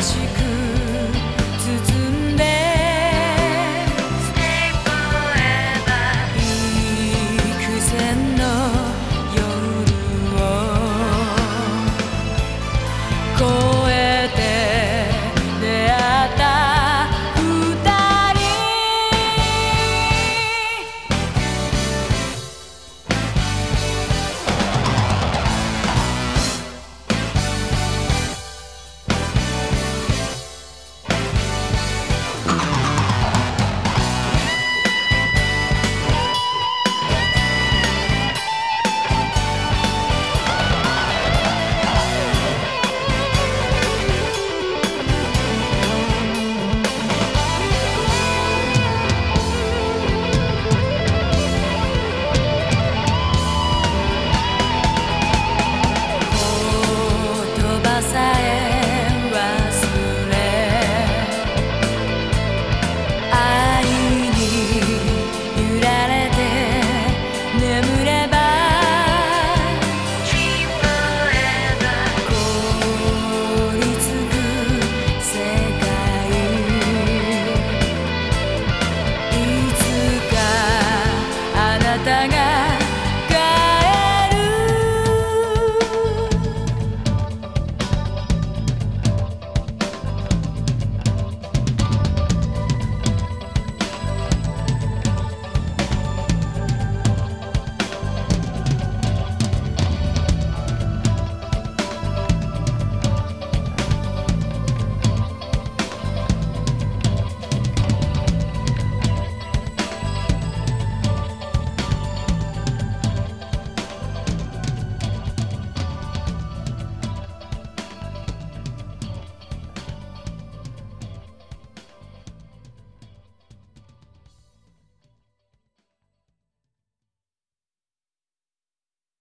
she could.